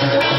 Yeah.